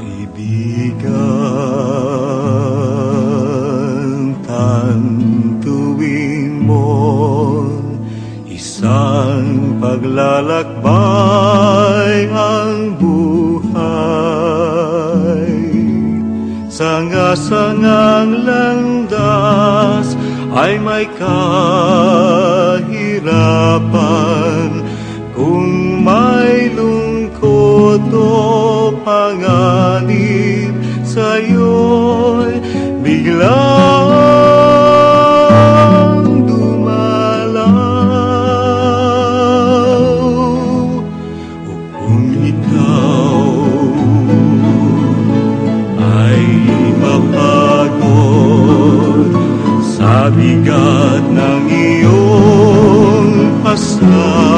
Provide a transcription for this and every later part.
Kaibigan, tantuin mo Isang paglalakbay ang buhay. Sanga-sangang landas ay may kahirapan bigat ng iyong pasal.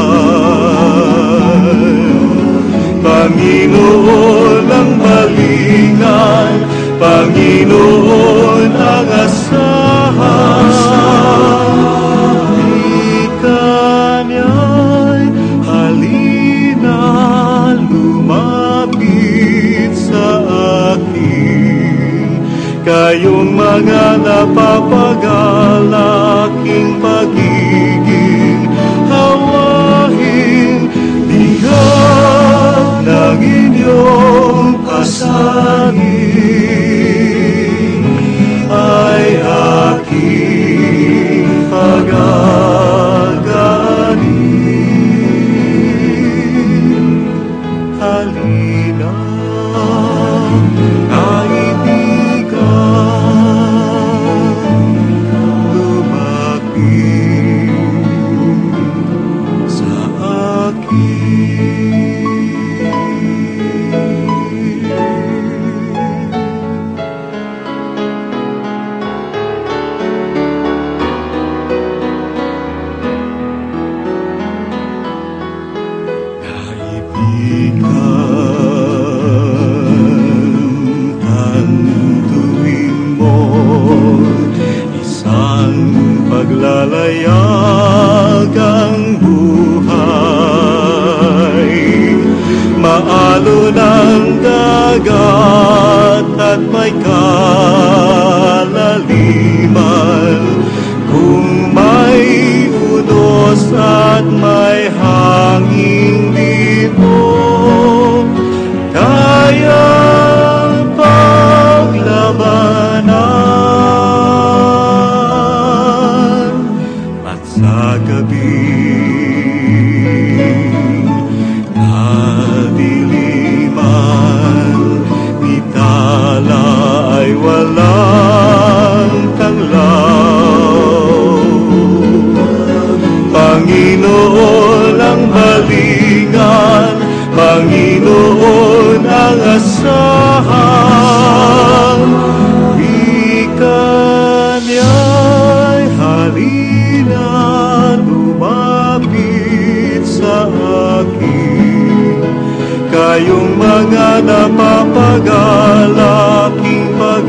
Panginoon ang asahan. Di kanya'y halina lumapit sa akin. Kayong mga napapagalaking pagiging hawahin halina kaibigan at may kalaliman. Kung may unos at may hangin di mo kayang paglabanan at sa gabing ang asahan. Wika niya'y halina, lumapit sa akin. Kayong mga napapagalaking pag